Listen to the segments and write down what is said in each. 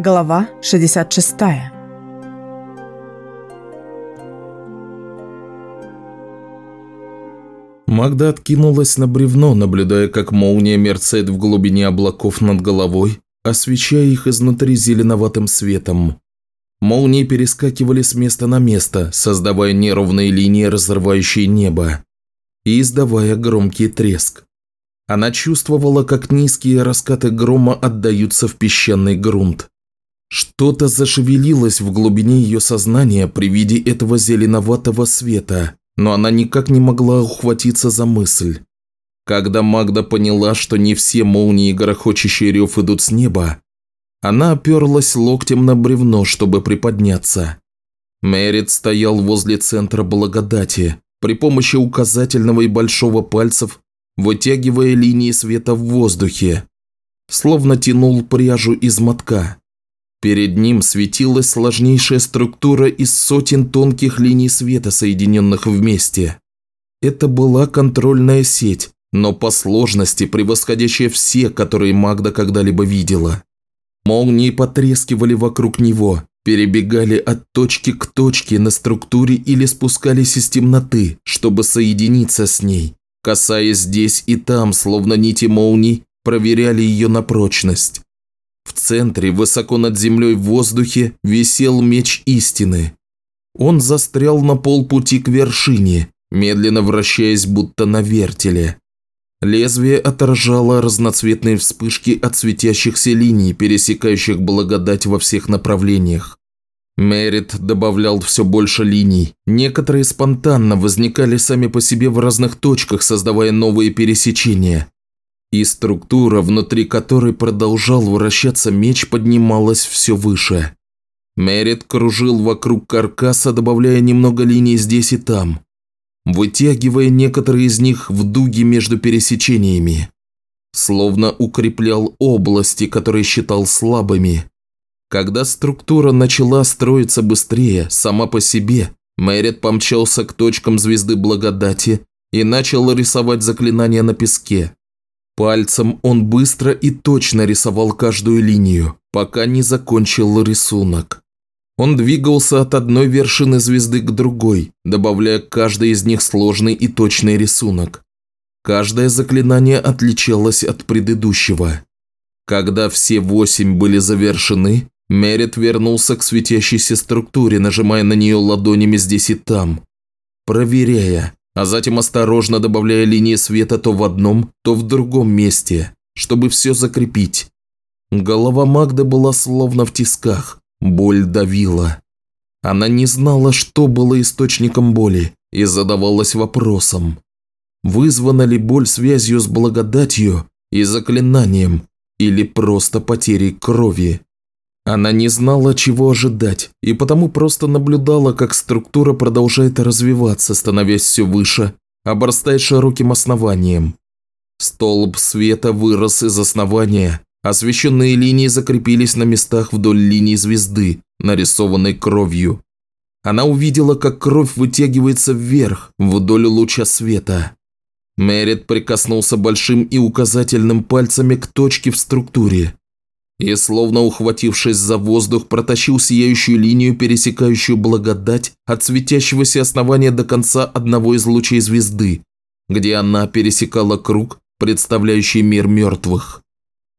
Глава 66 Магда откинулась на бревно, наблюдая, как молния мерцает в глубине облаков над головой, освещая их изнутри зеленоватым светом. Молнии перескакивали с места на место, создавая неровные линии, разрывающие небо, и издавая громкий треск. Она чувствовала, как низкие раскаты грома отдаются в песчаный грунт. Что-то зашевелилось в глубине ее сознания при виде этого зеленоватого света, но она никак не могла ухватиться за мысль. Когда Магда поняла, что не все молнии и грохочущий рев идут с неба, она оперлась локтем на бревно, чтобы приподняться. Мэрит стоял возле центра благодати, при помощи указательного и большого пальцев вытягивая линии света в воздухе, словно тянул пряжу из мотка. Перед ним светилась сложнейшая структура из сотен тонких линий света, соединенных вместе. Это была контрольная сеть, но по сложности превосходящая все, которые Магда когда-либо видела. Молнии потрескивали вокруг него, перебегали от точки к точке на структуре или спускались из темноты, чтобы соединиться с ней касаясь здесь и там, словно нити молний, проверяли ее на прочность. Центре, высоко над землей в воздухе, висел меч истины. Он застрял на полпути к вершине, медленно вращаясь будто на вертеле. Лезвие отражало разноцветные вспышки от светящихся линий, пересекающих благодать во всех направлениях. Мерит добавлял все больше линий. Некоторые спонтанно возникали сами по себе в разных точках, создавая новые пересечения. И структура, внутри которой продолжал вращаться меч, поднималась все выше. Мерит кружил вокруг каркаса, добавляя немного линий здесь и там, вытягивая некоторые из них в дуги между пересечениями. Словно укреплял области, которые считал слабыми, когда структура начала строиться быстрее, сама по себе, Мэрит помчался к точкам звезды благодати и начал рисовать заклинания на песке. Пальцем он быстро и точно рисовал каждую линию, пока не закончил рисунок. Он двигался от одной вершины звезды к другой, добавляя к каждой из них сложный и точный рисунок. Каждое заклинание отличалось от предыдущего. Когда все восемь были завершены, Мерит вернулся к светящейся структуре, нажимая на нее ладонями здесь и там, проверяя, а затем осторожно добавляя линии света то в одном, то в другом месте, чтобы все закрепить. Голова Магды была словно в тисках, боль давила. Она не знала, что было источником боли, и задавалась вопросом. Вызвана ли боль связью с благодатью и заклинанием, или просто потерей крови? Она не знала, чего ожидать, и потому просто наблюдала, как структура продолжает развиваться, становясь все выше, обрастая широким основанием. Столб света вырос из основания, освещенные линии закрепились на местах вдоль линии звезды, нарисованной кровью. Она увидела, как кровь вытягивается вверх, вдоль луча света. Мерит прикоснулся большим и указательным пальцами к точке в структуре, и, словно ухватившись за воздух, протащил сияющую линию, пересекающую благодать от светящегося основания до конца одного из лучей звезды, где она пересекала круг, представляющий мир мертвых.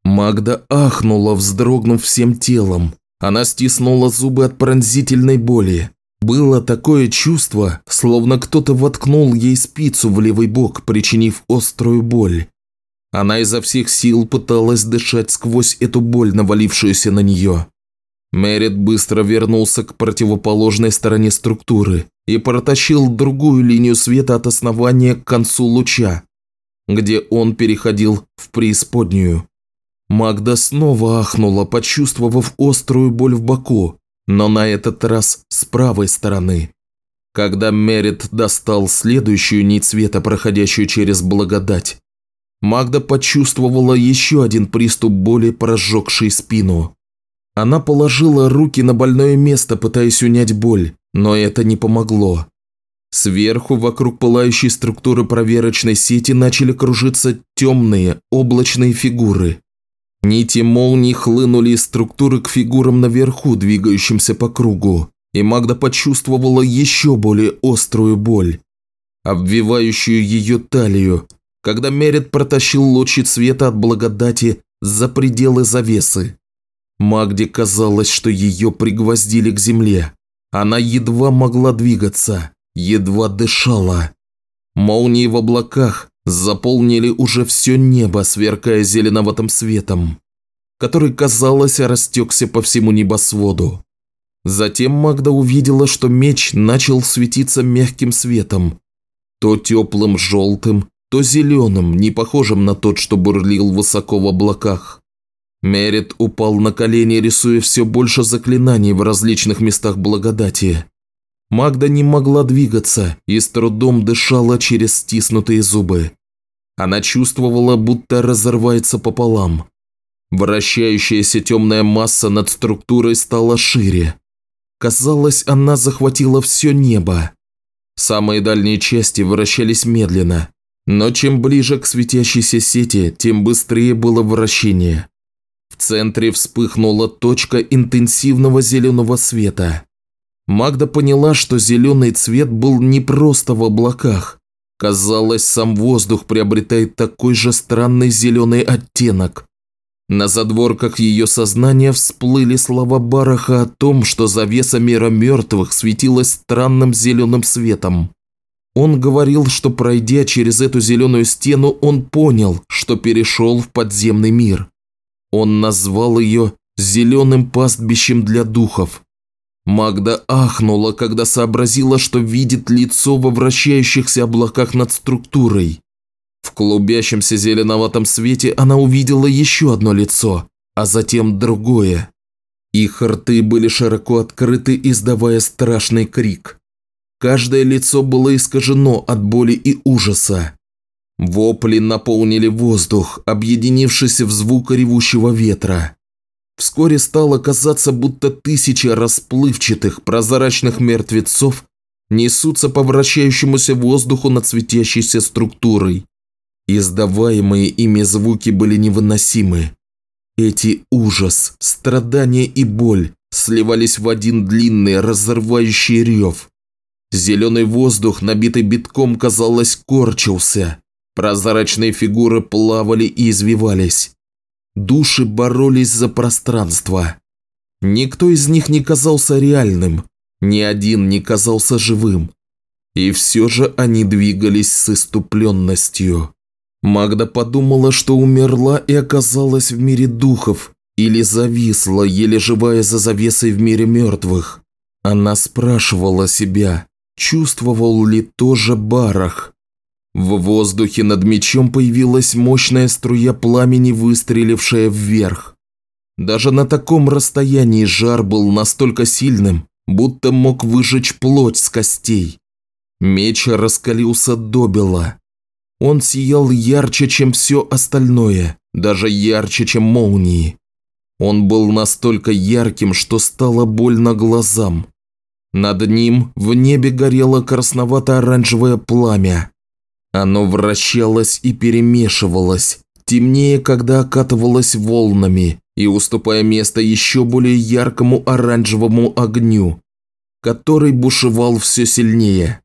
Магда ахнула, вздрогнув всем телом. Она стиснула зубы от пронзительной боли. Было такое чувство, словно кто-то воткнул ей спицу в левый бок, причинив острую боль. Она изо всех сил пыталась дышать сквозь эту боль, навалившуюся на нее. Мерит быстро вернулся к противоположной стороне структуры и протащил другую линию света от основания к концу луча, где он переходил в преисподнюю. Магда снова ахнула, почувствовав острую боль в боку, но на этот раз с правой стороны. Когда Мерит достал следующую нить света, проходящую через благодать, Магда почувствовала еще один приступ боли, прожегший спину. Она положила руки на больное место, пытаясь унять боль, но это не помогло. Сверху, вокруг пылающей структуры проверочной сети, начали кружиться темные, облачные фигуры. Нити молний хлынули из структуры к фигурам наверху, двигающимся по кругу, и Магда почувствовала еще более острую боль, обвивающую ее талию, когда Мерит протащил лучи света от благодати за пределы завесы. Магде казалось, что ее пригвоздили к земле. Она едва могла двигаться, едва дышала. Молнии в облаках заполнили уже все небо, сверкая зеленоватым светом, который, казалось, растекся по всему небосводу. Затем Магда увидела, что меч начал светиться мягким светом, то теплым желтым, то зеленым, не похожим на тот, что бурлил высоко в облаках. Мерит упал на колени, рисуя все больше заклинаний в различных местах благодати. Магда не могла двигаться и с трудом дышала через стиснутые зубы. Она чувствовала, будто разрывается пополам. Вращающаяся темная масса над структурой стала шире. Казалось, она захватила все небо. Самые дальние части вращались медленно, но чем ближе к светящейся сети, тем быстрее было вращение. В центре вспыхнула точка интенсивного зеленого света. Магда поняла, что зеленый цвет был не просто в облаках, Казалось, сам воздух приобретает такой же странный зеленый оттенок. На задворках ее сознания всплыли слова Бараха о том, что завеса мира мертвых светилась странным зеленым светом. Он говорил, что пройдя через эту зеленую стену, он понял, что перешел в подземный мир. Он назвал ее «зеленым пастбищем для духов». Магда ахнула, когда сообразила, что видит лицо во вращающихся облаках над структурой. В клубящемся зеленоватом свете она увидела еще одно лицо, а затем другое. Их рты были широко открыты, издавая страшный крик. Каждое лицо было искажено от боли и ужаса. Вопли наполнили воздух, объединившись в звук ревущего ветра. Вскоре стало казаться, будто тысячи расплывчатых прозрачных мертвецов несутся по вращающемуся воздуху над светящейся структурой. Издаваемые ими звуки были невыносимы. Эти ужас, страдания и боль сливались в один длинный разрывающий рев. Зеленый воздух, набитый битком, казалось, корчился. Прозрачные фигуры плавали и извивались. Души боролись за пространство. Никто из них не казался реальным, ни один не казался живым. И все же они двигались с иступленностью. Магда подумала, что умерла и оказалась в мире духов, или зависла, еле живая за завесой в мире мертвых. Она спрашивала себя, чувствовал ли тоже Барах. В воздухе над мечом появилась мощная струя пламени, выстрелившая вверх. Даже на таком расстоянии жар был настолько сильным, будто мог выжечь плоть с костей. Меч раскалился добело. Он сиял ярче, чем все остальное, даже ярче, чем молнии. Он был настолько ярким, что стало больно глазам. Над ним в небе горело красновато-оранжевое пламя. Оно вращалось и перемешивалось, темнее, когда окатывалось волнами и уступая место еще более яркому оранжевому огню, который бушевал все сильнее.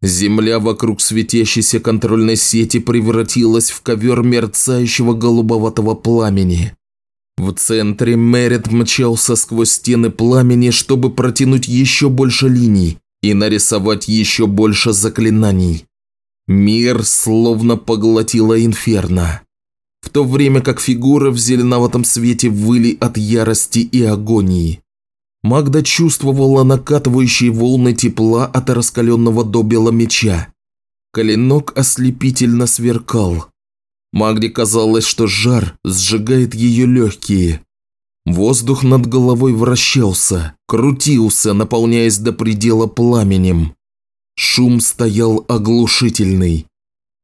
Земля вокруг светящейся контрольной сети превратилась в ковер мерцающего голубоватого пламени. В центре Мерит мчался сквозь стены пламени, чтобы протянуть еще больше линий и нарисовать еще больше заклинаний. Мир словно поглотила инферно. В то время как фигуры в зеленоватом свете выли от ярости и агонии. Магда чувствовала накатывающие волны тепла от раскаленного до бела меча. Коленок ослепительно сверкал. Магде казалось, что жар сжигает ее легкие. Воздух над головой вращался, крутился, наполняясь до предела пламенем. Шум стоял оглушительный.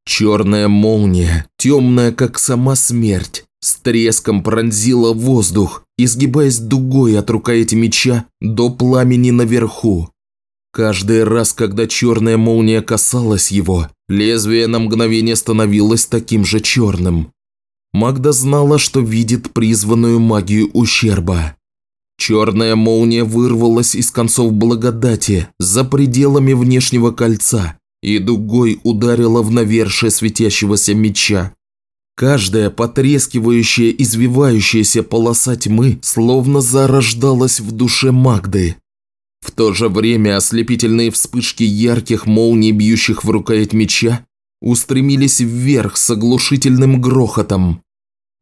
Черная молния, темная как сама смерть, с треском пронзила воздух, изгибаясь дугой от рукояти меча до пламени наверху. Каждый раз, когда черная молния касалась его, лезвие на мгновение становилось таким же черным. Магда знала, что видит призванную магию ущерба. Черная молния вырвалась из концов благодати за пределами внешнего кольца и дугой ударила в навершие светящегося меча. Каждая потрескивающая, извивающаяся полоса тьмы словно зарождалась в душе Магды. В то же время ослепительные вспышки ярких молний, бьющих в рукоять меча, устремились вверх с оглушительным грохотом.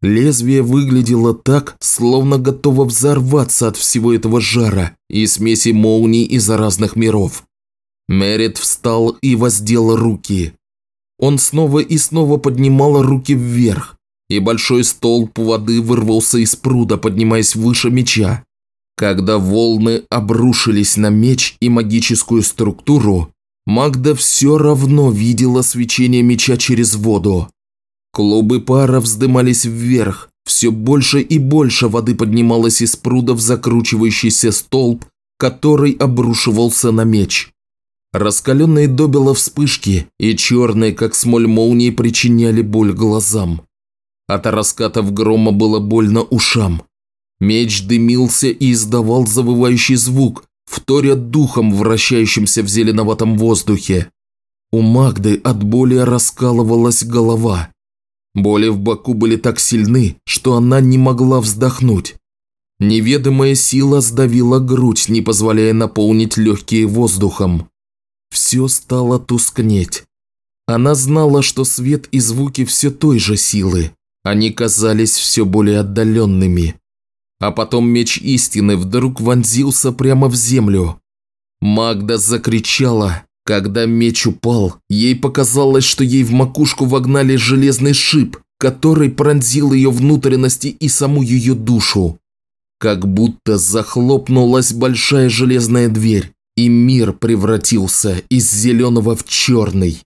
Лезвие выглядело так, словно готово взорваться от всего этого жара и смеси молний из разных миров. Мерит встал и воздел руки. Он снова и снова поднимал руки вверх, и большой столб воды вырвался из пруда, поднимаясь выше меча. Когда волны обрушились на меч и магическую структуру, Магда все равно видела свечение меча через воду. Клубы пара вздымались вверх, все больше и больше воды поднималось из пруда в закручивающийся столб, который обрушивался на меч. Раскаленные добело вспышки и черные, как смоль молнии, причиняли боль глазам. От раскатов грома было больно ушам. Меч дымился и издавал завывающий звук, вторя духом, вращающимся в зеленоватом воздухе. У Магды от боли раскалывалась голова. Боли в боку были так сильны, что она не могла вздохнуть. Неведомая сила сдавила грудь, не позволяя наполнить легкие воздухом. Все стало тускнеть. Она знала, что свет и звуки все той же силы. Они казались все более отдаленными. А потом меч истины вдруг вонзился прямо в землю. Магда закричала, когда меч упал, ей показалось, что ей в макушку вогнали железный шип, который пронзил ее внутренности и саму ее душу. Как будто захлопнулась большая железная дверь, и мир превратился из зеленого в черный.